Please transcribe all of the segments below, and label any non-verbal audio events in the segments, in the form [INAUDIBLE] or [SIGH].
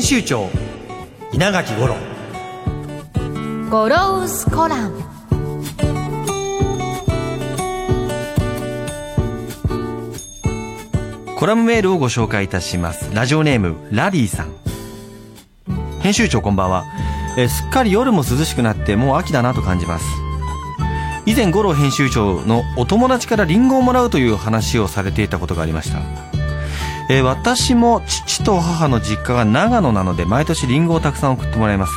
編集長稲垣五郎。ゴロウスコラムコラムメールをご紹介いたします。ラジオネームラリーさん。編集長こんばんは。えすっかり夜も涼しくなってもう秋だなと感じます。以前五郎編集長のお友達からリンゴをもらうという話をされていたことがありましたえー、私も父と母の実家が長野なので毎年リンゴをたくさん送ってもらいます。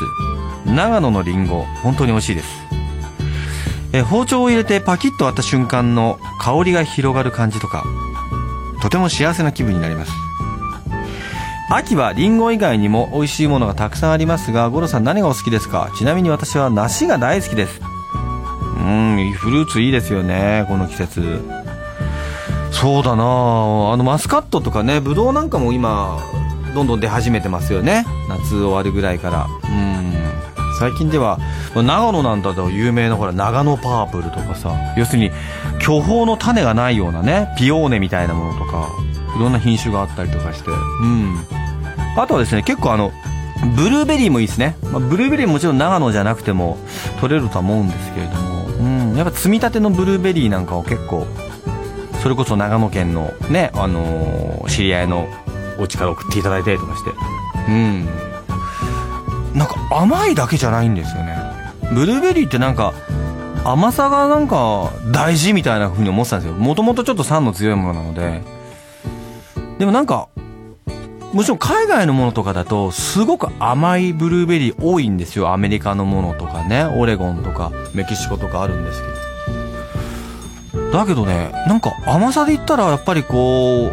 長野のリンゴ本当に美味しいです、えー、包丁を入れてパキッと割った瞬間の香りが広がる感じとかとても幸せな気分になります。秋はリンゴ以外にも美味しいものがたくさんありますが五郎さん何がお好きですか？ちなみに私は梨が大好きです。うんフルーツいいですよねこの季節。そうだな。あのマスカットとかねブドウなんかも今どんどん出始めてますよね。夏終わるぐらいから。うん。最近では長野なんだと有名なほら長野パープルとかさ。要するに巨峰の種がないようなねピオーネみたいなものとかいろんな品種があったりとかして。うん。あとはですね結構あのブルーベリーもいいですね、まあ、ブルーベリーももちろん長野じゃなくても取れるとは思うんですけれども、うん、やっぱ摘みたてのブルーベリーなんかを結構それこそ長野県のね、あのー、知り合いのお家から送っていただいたりとかして。うん。なんか甘いだけじゃないんですよね。ブルーベリーってなんか甘さがなんか大事みたいな風に思ってたんですよ。もともとちょっと酸の強いものなので。でもなんかもちろん海外のものとかだとすごく甘いブルーベリー多いんですよ。アメリカのものとかねオレゴンとかメキシコとかあるんですけどだけどねなんか甘さで言ったらやっぱりこ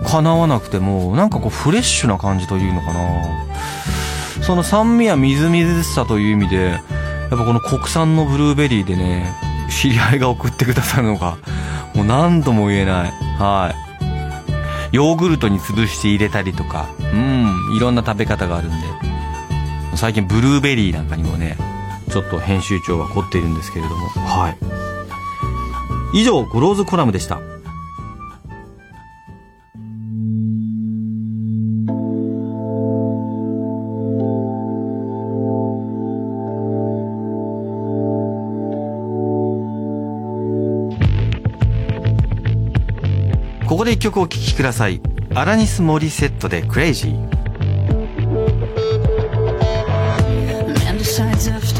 う叶わなくてもなんかこうフレッシュな感じというのかな。その酸味やみずみずしさという意味でやっぱこの国産のブルーベリーでね知り合いが送ってくださるのがもう何とも言えない。はい。ヨーグルトに潰して入れたりとかうんいろんな食べ方があるんで。最近ブルーベリーなんかにもねちょっと編集長は凝っているんですけれども。はい。以上 Goro's Column でした。ここで一曲お聴きください。アラニス・モリセットで「Crazy」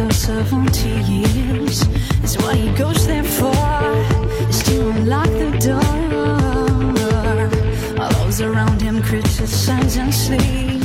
after 70 years. Is what he goes there for. Is to unlock the door all those around him criticize and sleep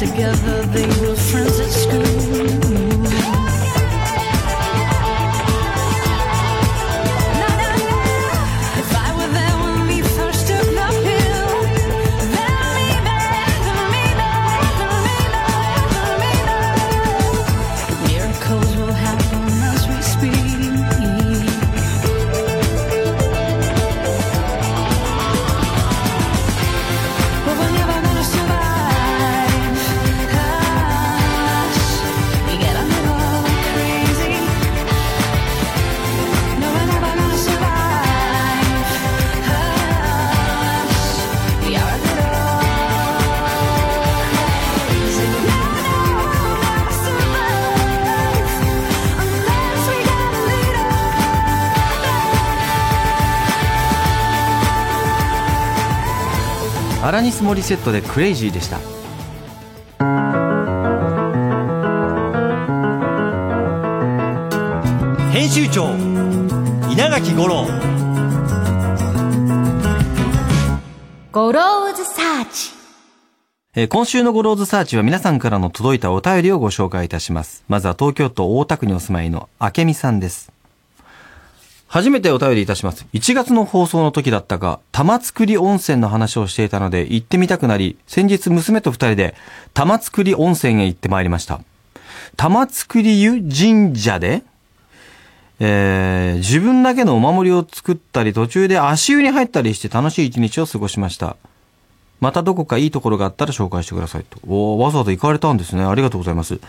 together they were friends at school アラニス・モリセットで Crazy でした編集長稲垣吾郎ゴローズサーチえー今週のゴローズサーチは皆さんからの届いたお便りをご紹介いたします。まずは東京都大田区にお住まいの明美さんです。初めてお便りいたします。1月の放送の時だったが、玉造温泉の話をしていたので行ってみたくなり、先日娘と二人で玉造温泉へ行ってまいりました。玉造湯神社で、えー自分だけのお守りを作ったり、途中で足湯に入ったりして楽しい一日を過ごしました。またどこかいいところがあったら紹介してくださいと。おわざわざ行かれたんですね。ありがとうございます。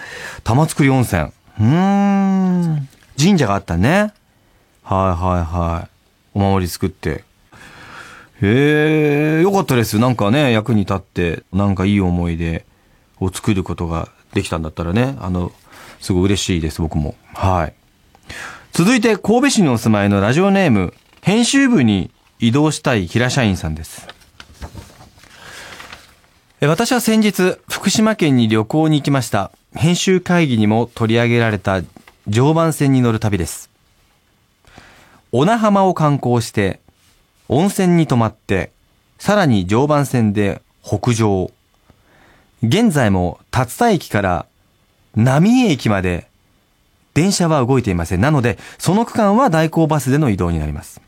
玉造温泉。うーん。神社があったね。はいはいはい。お守り作って。へえ、よかったです。なんかね、役に立って、なんかいい思い出を作ることができたんだったらね、あの、すごい嬉しいです、僕も。はい。続いて、神戸市にお住まいのラジオネーム、編集部に移動したい平社員さんです。私は先日、福島県に旅行に行きました。編集会議にも取り上げられた常磐線に乗る旅です。小名浜を観光して、温泉に泊まって、さらに常磐線で北上。現在も竜田駅から浪江駅まで電車は動いていません。なので、その区間は代行バスでの移動になります。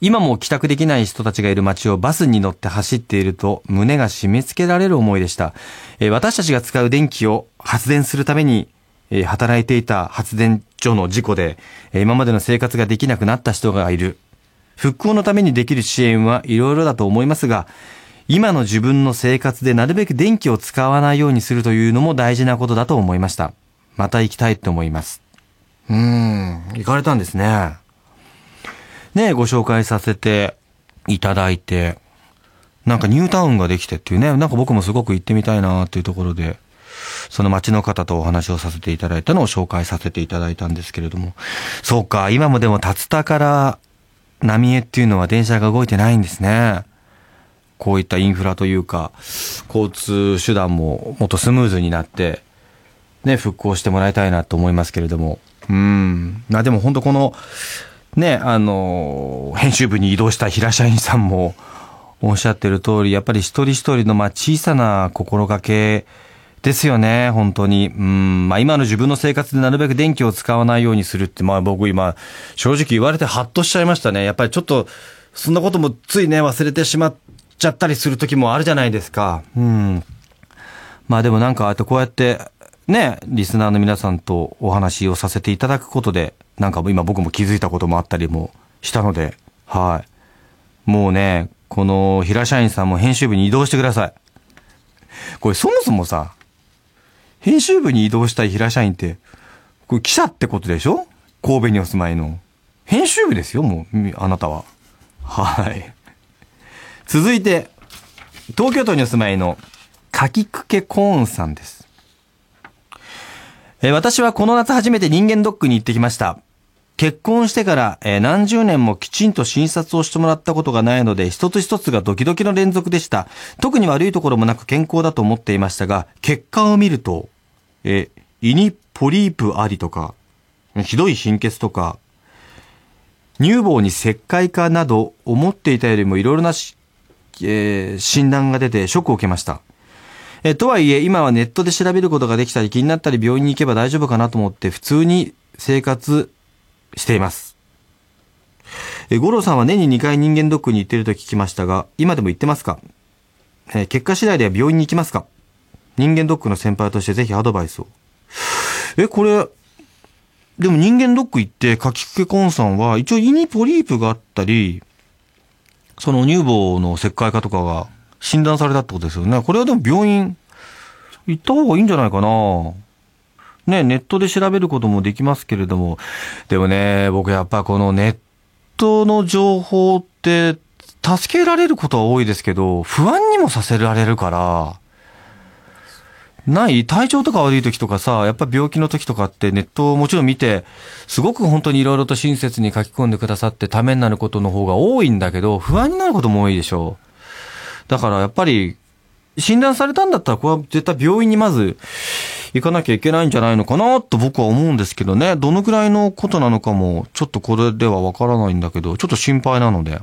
今も帰宅できない人たちがいる街をバスに乗って走っていると胸が締め付けられる思いでした。え私たちが使う電気を発電するために、えー働いていた発電所の事故で、えー今までの生活ができなくなった人がいる。復興のためにできる支援はいろいろだと思いますが、今の自分の生活でなるべく電気を使わないようにするというのも大事なことだと思いました。また行きたいと思います。うーん、行かれたんですね。ね、ご紹介させていただいて、なんかニュータウンができてっていうね、なんか僕もすごく行ってみたいなっていうところで、その街の方とお話をさせていただいたのを紹介させていただいたんですけれども、そうか、今もでも竜田から浪江っていうのは電車が動いてないんですね。こういったインフラというか、交通手段ももっとスムーズになって、ね、復興してもらいたいなと思いますけれども。うん。まあでも本当この、ね、あの、編集部に移動した平社員さんもおっしゃってる通り、やっぱり一人一人のまあ小さな心がけですよね、本当に。うん、まあ今の自分の生活でなるべく電気を使わないようにするって、まあ僕今、正直言われてハッとしちゃいましたね。やっぱりちょっと、そんなこともついね、忘れてしまっちゃったりする時もあるじゃないですか。うん。まあでもなんか、あとこうやって、ね、リスナーの皆さんとお話をさせていただくことで、なんか今僕も気づいたこともあったりもしたので、はい。もうね、この平社員さんも編集部に移動してください。これそもそもさ、編集部に移動したい平社員って、これ記者ってことでしょ？神戸にお住まいの。編集部ですよ、もう、あなたは。はい。続いて、東京都にお住まいの、かきくけコーンさんです。え私はこの夏初めて人間ドックに行ってきました。結婚してから、え何十年もきちんと診察をしてもらったことがないので、一つ一つがドキドキの連続でした。特に悪いところもなく健康だと思っていましたが、結果を見ると、え胃にポリープありとか、ひどい貧血とか、乳房に石灰化など、思っていたよりもいろいろなし、えー診断が出てショックを受けました。えとはいえ、今はネットで調べることができたり気になったり病院に行けば大丈夫かなと思って普通に生活しています。え五郎さんは年に2回人間ドックに行ってると聞きましたが、今でも行ってますか？え結果次第では病院に行きますか？人間ドックの先輩としてぜひアドバイスを。え、これ、でも人間ドック行って、かきくけコンさんは、一応胃にポリープがあったり、その乳房の石灰化とかが診断されたってことですよね。これはでも病院行った方がいいんじゃないかな。ね、ネットで調べることもできますけれども、でもね、僕やっぱこのネットの情報って、助けられることは多いですけど、不安にもさせられるから、ない？体調とか悪い時とかさ、やっぱ病気の時とかってネットをもちろん見て、すごく本当にいろいろと親切に書き込んでくださってためになることの方が多いんだけど、不安になることも多いでしょう。だからやっぱり、診断されたんだったら、これは絶対病院にまず行かなきゃいけないんじゃないのかなと僕は思うんですけどね。どのくらいのことなのかも、ちょっとこれではわからないんだけど、ちょっと心配なので。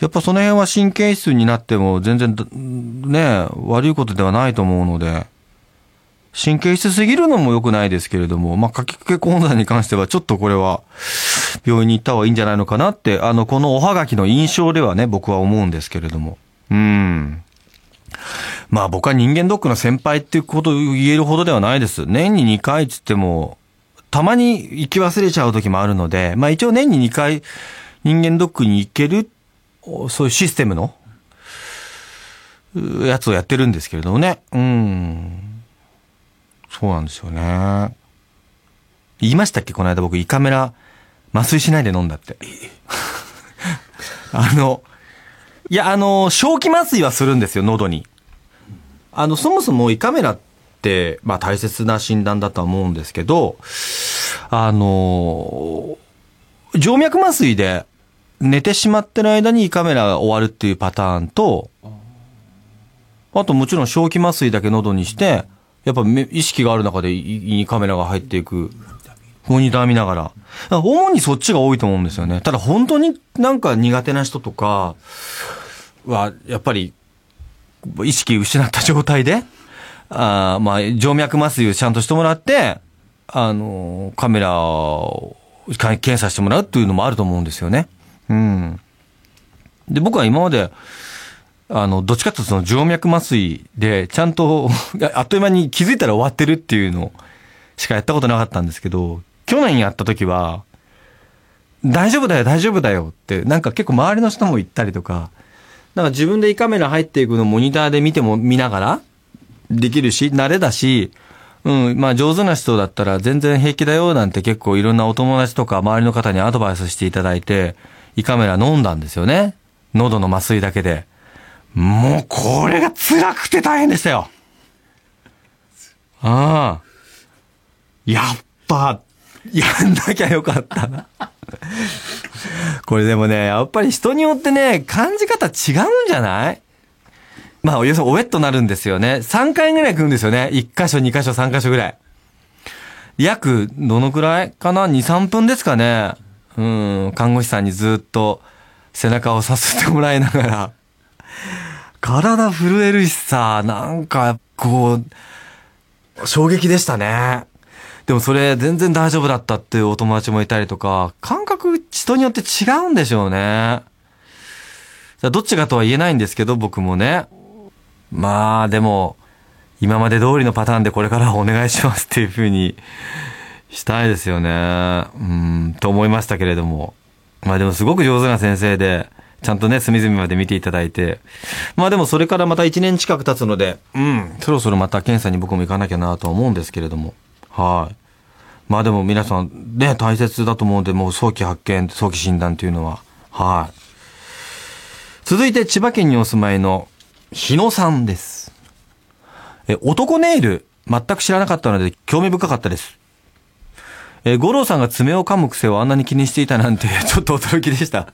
やっぱその辺は神経質になっても全然ね、悪いことではないと思うので、神経質すぎるのも良くないですけれども、まあ、書きかけ講座に関してはちょっとこれは病院に行った方がいいんじゃないのかなって、あの、このおはがきの印象ではね、僕は思うんですけれども。うん。まあ僕は人間ドックの先輩っていうことを言えるほどではないです。年に2回つっても、たまに行き忘れちゃう時もあるので、まあ一応年に2回人間ドックに行けるっ、そういうシステムの、やつをやってるんですけれどもね。うん。そうなんですよね。言いましたっけ？この間僕胃カメラ麻酔しないで飲んだって。[LAUGHS] あの、いや、あの、正気麻酔はするんですよ、喉に。あの、そもそも胃カメラって、まあ大切な診断だとは思うんですけど、あの、静脈麻酔で寝てしまってる間に胃カメラが終わるっていうパターンと、あともちろん正気麻酔だけ喉にして、やっぱ意識がある中で胃にカメラが入っていく。モニター見ながら。ら主にそっちが多いと思うんですよね。ただ本当になんか苦手な人とかは、やっぱり意識失った状態で、あまあ、静脈麻酔をちゃんとしてもらって、あの、カメラを検査してもらうっていうのもあると思うんですよね。うん。で、僕は今まで、あの、どっちかっていうとその静脈麻酔で、ちゃんと [LAUGHS] あっという間に気づいたら終わってるっていうのしかやったことなかったんですけど、去年やった時は、大丈夫だよ、大丈夫だよって、なんか結構周りの人も言ったりとか、だか自分で胃カメラ入っていくのをモニターで見ても、見ながらできるし、慣れだし、うん、まあ上手な人だったら全然平気だよなんて結構いろんなお友達とか周りの方にアドバイスしていただいて、胃カメラ飲んだんですよね。喉の麻酔だけで。もうこれが辛くて大変でしたよ。ああ。やっぱ、やんなきゃよかったな。これでもね、やっぱり人によってね、感じ方違うんじゃない？まあ、およそおえっとなるんですよね。3回ぐらい来るんですよね。1箇所、2箇所、3箇所ぐらい。約、どのくらいかな ?2、3分ですかね。うん、看護師さんにずっと背中をさすってもらいながら。[LAUGHS] 体震えるしさ、なんか、こう、衝撃でしたね。でもそれ全然大丈夫だったっていうお友達もいたりとか、感覚人によって違うんでしょうね。どっちがとは言えないんですけど、僕もね。まあ、でも、今まで通りのパターンでこれからお願いしますっていう風にしたいですよね。うん、と思いましたけれども。まあでもすごく上手な先生で、ちゃんとね、隅々まで見ていただいて。まあでもそれからまた1年近く経つので、うん、そろそろまた検査に僕も行かなきゃなと思うんですけれども。はい。まあでも皆さんね、大切だと思うんで、もう早期発見、早期診断というのは。はい。続いて千葉県にお住まいの日野さんです。え、男ネイル、全く知らなかったので興味深かったです。え、五郎さんが爪を噛む癖をあんなに気にしていたなんて、[LAUGHS] ちょっと驚きでした。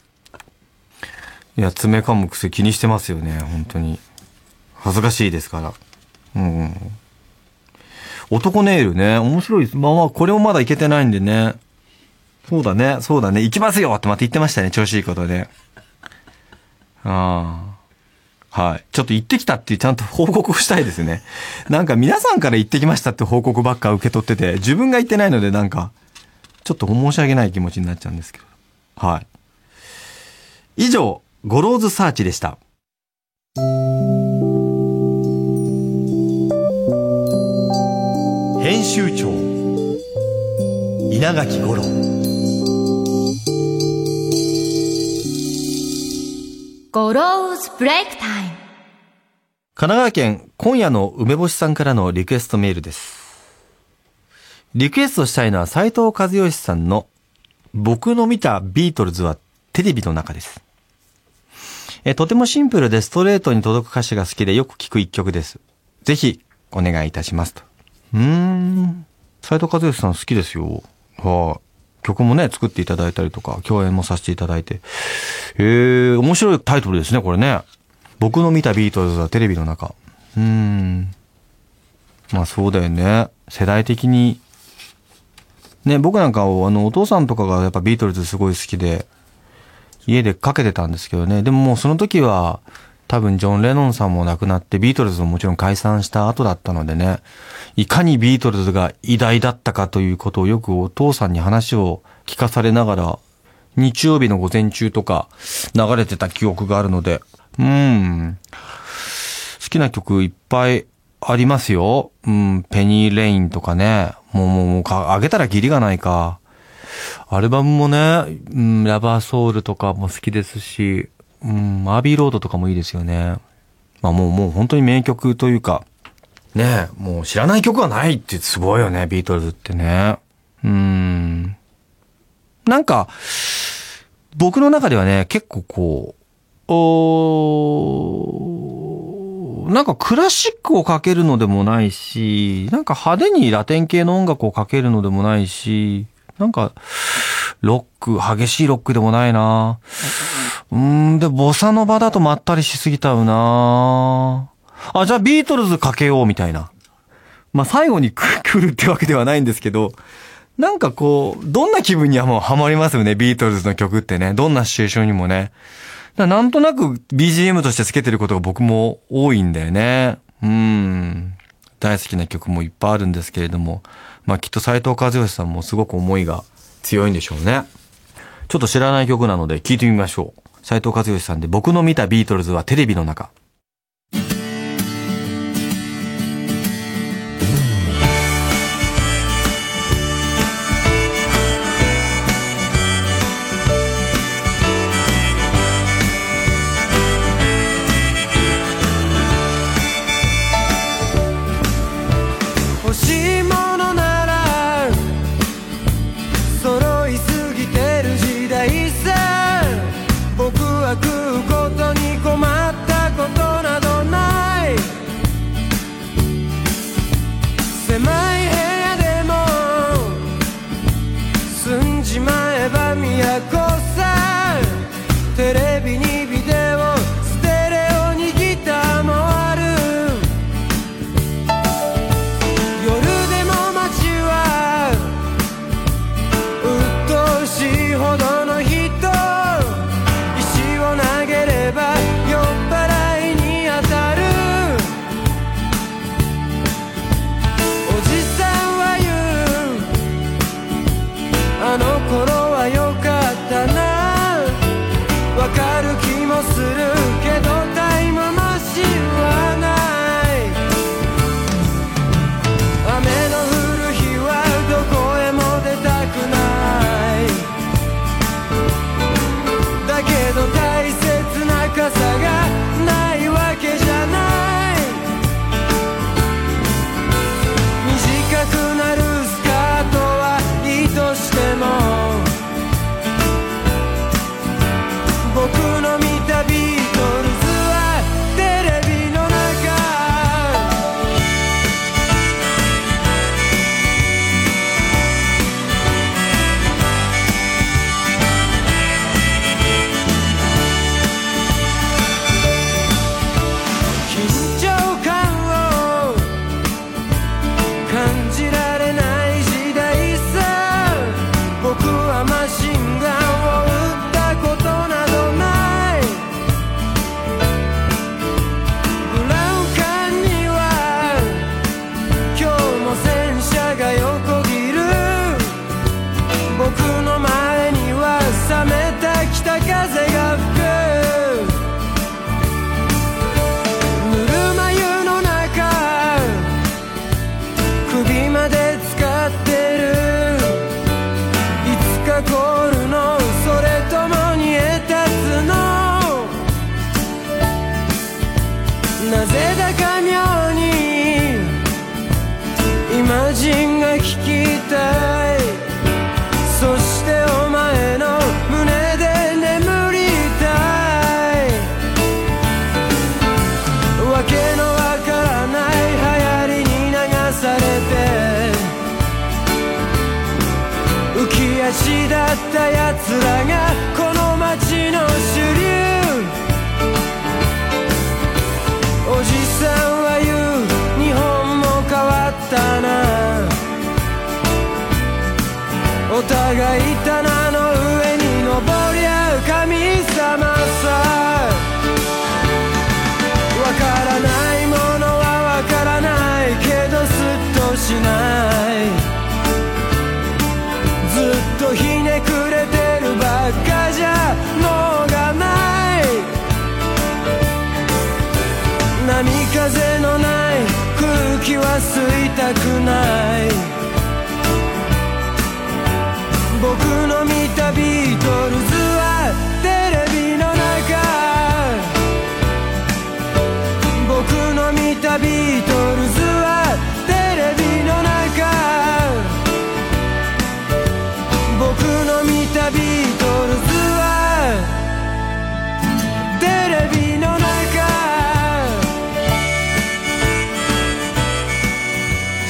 いや、爪噛む癖気にしてますよね、本当に。恥ずかしいですから。うん、うん。男ネイルね、面白いです。まあまあ、これもまだいけてないんでね。そうだね、そうだね、行きますよってまた言ってましたね、調子いいことで。ああ。はい。ちょっと行ってきたってちゃんと報告したいですね。[LAUGHS] なんか皆さんから行ってきましたって報告ばっか受け取ってて、自分が行ってないのでなんか、ちょっと申し訳ない気持ちになっちゃうんですけど。はい。以上、 Goro's Search でした。編集長稲垣吾郎 Goro's Break Time神奈川県今夜の梅干しさんからのリクエストメールですリクエストしたいのは斉藤和義さんの僕の見たビートルズはテレビの中ですえとてもシンプルでストレートに届く歌詞が好きでよく聴く一曲です。ぜひお願いいたしますと。うん。斉藤和義さん好きですよ。はい、曲もね、作っていただいたりとか、共演もさせていただいて。へえ、面白いタイトルですね、これね。僕の見たビートルズはテレビの中。うーん。まあそうだよね。世代的に。ね、僕なんかはあの、お父さんとかがやっぱビートルズすごい好きで、家でかけてたんですけどね。でももうその時は、多分ジョン・レノンさんも亡くなってビートルズももちろん解散した後だったのでね、いかにビートルズが偉大だったかということをよくお父さんに話を聞かされながら、日曜日の午前中とか流れてた記憶があるので、うん。好きな曲いっぱいありますよ。うん、ペニー・レインとかね。もうもうもうか、あげたらキリがないか。アルバムもね、うん、ラバーソウルとかも好きですし、うん、アービーロードとかもいいですよね。まあもうもう本当に名曲というか、ね、もう知らない曲はないってすごいよね、ビートルズってね。うん。なんか、僕の中ではね、結構こう、おーなんかクラシックをかけるのでもないし、なんか派手にラテン系の音楽をかけるのでもないし、なんか、ロック、激しいロックでもないなうん、で、ボサノバだとまったりしすぎたよなあ、じゃあビートルズかけようみたいな。まあ、最後に [LAUGHS] 来るってわけではないんですけど、なんかこう、どんな気分にはもうハマりますよね、ビートルズの曲ってね。どんなシチュエーションにもね。なんとなく BGM としてつけてることが僕も多いんだよね。うん。大好きな曲もいっぱいあるんですけれども、まあきっと斎藤和義さんもすごく思いが強いんでしょうね。ちょっと知らない曲なので聞いてみましょう。斎藤和義さんで僕の見たビートルズはテレビの中。風のない空気は吸いたくない。僕の見たビートルズ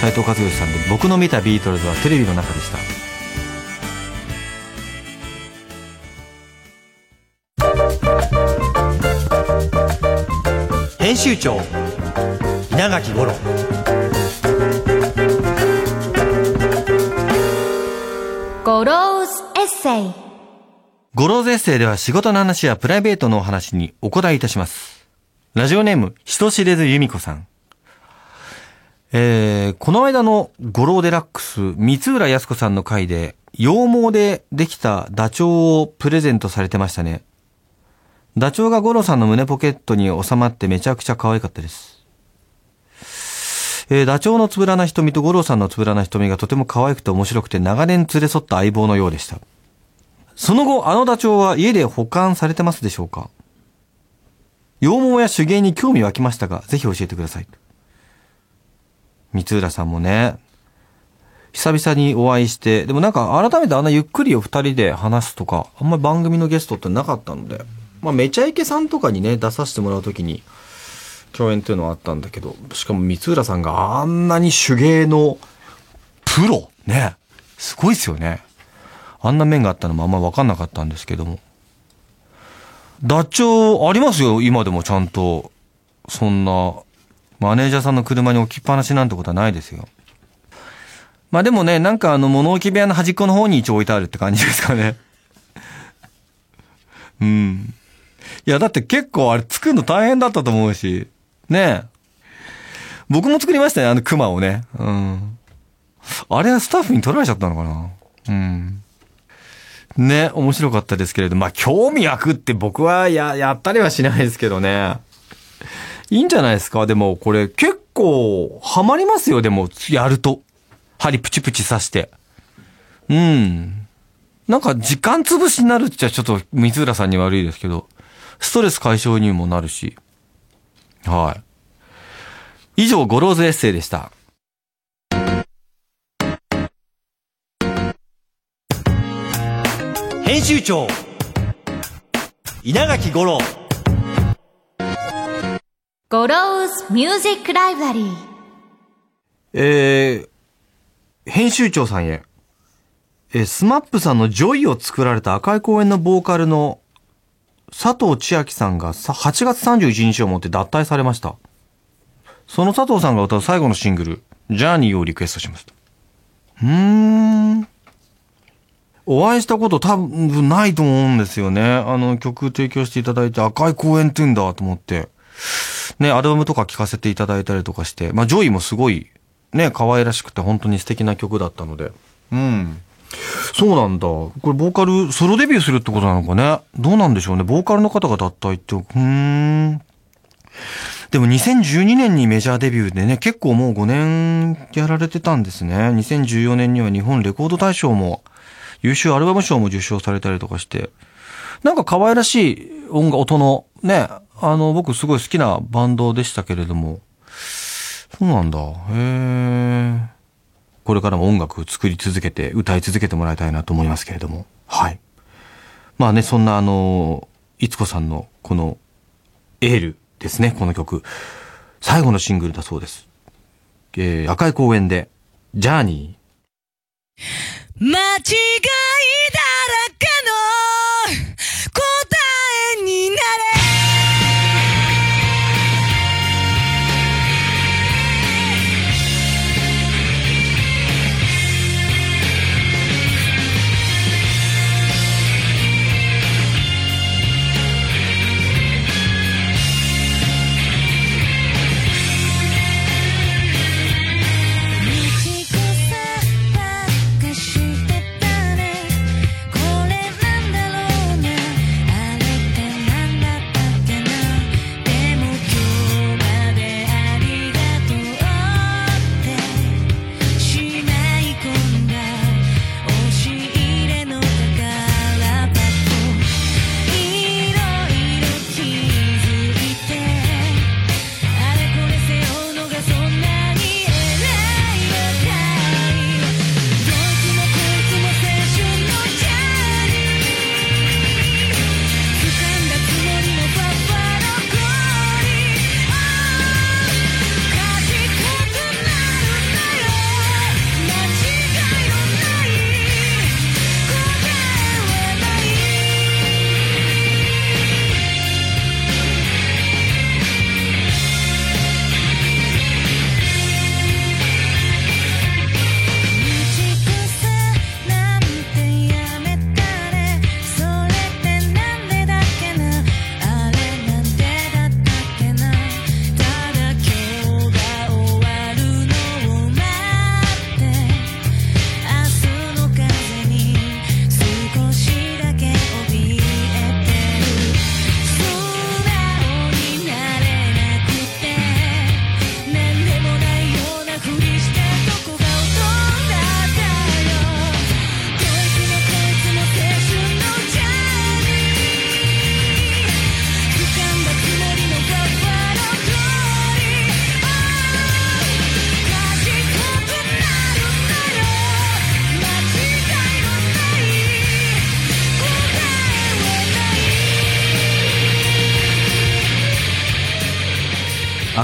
斉藤和義さんで僕の見たビートルズはテレビの中でした編集長稲垣吾郎 Goro's Essay Goro's Essay では仕事の話やプライベートのお話にお答えいたします。ラジオネーム、人知れず由美子さん。えー、この間のゴローデラックス、三浦康子さんの回で、羊毛でできたダチョウをプレゼントされてましたね。ダチョウがゴロさんの胸ポケットに収まってめちゃくちゃ可愛かったです。えーダチョウのつぶらな瞳とゴロさんのつぶらな瞳がとても可愛くて面白くて長年連れ添った相棒のようでした。その後、あのダチョウは家で保管されてますでしょうか？羊毛や手芸に興味湧きましたが、ぜひ教えてください。三浦さんもね、久々にお会いして、でもなんか改めてあんなゆっくりを二人で話すとか、あんまり番組のゲストってなかったので、まあめちゃイケさんとかにね、出させてもらうときに、共演っていうのはあったんだけど、しかも三浦さんがあんなに手芸のプロね、すごいですよね。あんな面があったのもあんま分かんなかったんですけども。ダチョウありますよ、今でもちゃんと。そんな、マネージャーさんの車に置きっぱなしなんてことはないですよ。まあでもね、なんかあの物置部屋の端っこの方に一応置いてあるって感じですかね。[LAUGHS] うん。いや、だって結構あれ作るの大変だったと思うし。ね。僕も作りましたね、あの熊をね。うん。あれはスタッフに取られちゃったのかなうん。ね、面白かったですけれど、まあ、興味湧くって僕はや、やったりはしないですけどね。いいんじゃないですか？でも、これ結構、ハマりますよ、でも、やると。針プチプチ刺して。うん。なんか、時間潰しになるっちゃちょっと、三浦さんに悪いですけど、ストレス解消にもなるし。はい。以上、ゴローズエッセイでした。編集長稲垣吾郎ゴローズミュージックライブラリーえー、編集長さんへ。えー、 SMAP さんの Joy を作られた赤い公園のボーカルの佐藤千明さんが8月31日をもって脱退されました。その佐藤さんが歌う最後のシングル、 journey をリクエストしました。うーん。お会いしたこと多分ないと思うんですよね。あの曲提供していただいて赤い公園って言うんだと思って。ね、アルバムとか聴かせていただいたりとかして、まあ、 Joy もすごい、ね、可愛らしくて本当に素敵な曲だったので。うん。そうなんだ。これボーカル、ソロデビューするってことなのかね？どうなんでしょうね？ボーカルの方が脱退って、うーん。でも2012年にメジャーデビューでね、結構もう5年やられてたんですね。2014年には日本レコード大賞も、優秀アルバム賞も受賞されたりとかして、なんか可愛らしい音楽、音の、ね、あの、僕すごい好きなバンドでしたけれども、そうなんだ。へえ。これからも音楽を作り続けて、歌い続けてもらいたいなと思いますけれども。はい。まあね、そんなあの、いつこさんのこの、エールですね、この曲。最後のシングルだそうです。えー、赤い公園で、ジャーニー。間違いだ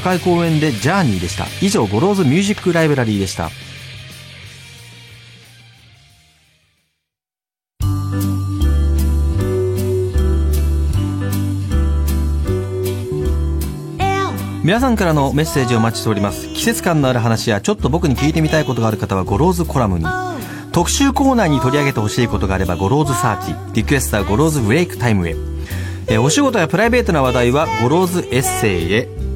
赤い公園で journey でした。以上ゴローズミュージックライブラリーでした。皆さんからのメッセージをお待ちしております。季節感のある話やちょっと僕に聞いてみたいことがある方はゴローズコラムに。特集コーナーに取り上げてほしいことがあればゴローズサーチ。リクエストはゴローズブレイクタイムへ。えお仕事やプライベートな話題はゴローズエッセイへ、